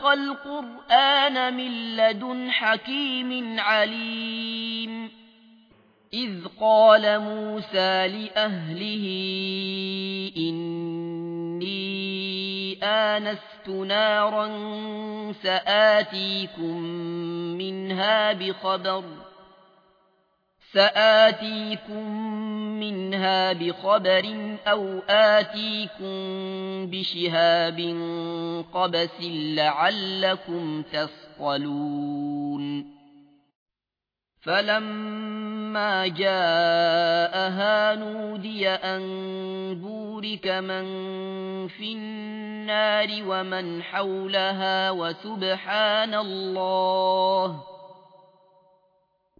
القرآن من لدن حكيم عليم إذ قال موسى لأهله إني آنست نارا سآتيكم منها بخبر سآتيكم منها بخبر أو آتيكم بشهاب قبس لعلكم تصطلون فلما جاءها نودي أن بورك من في النار ومن حولها وسبحان الله.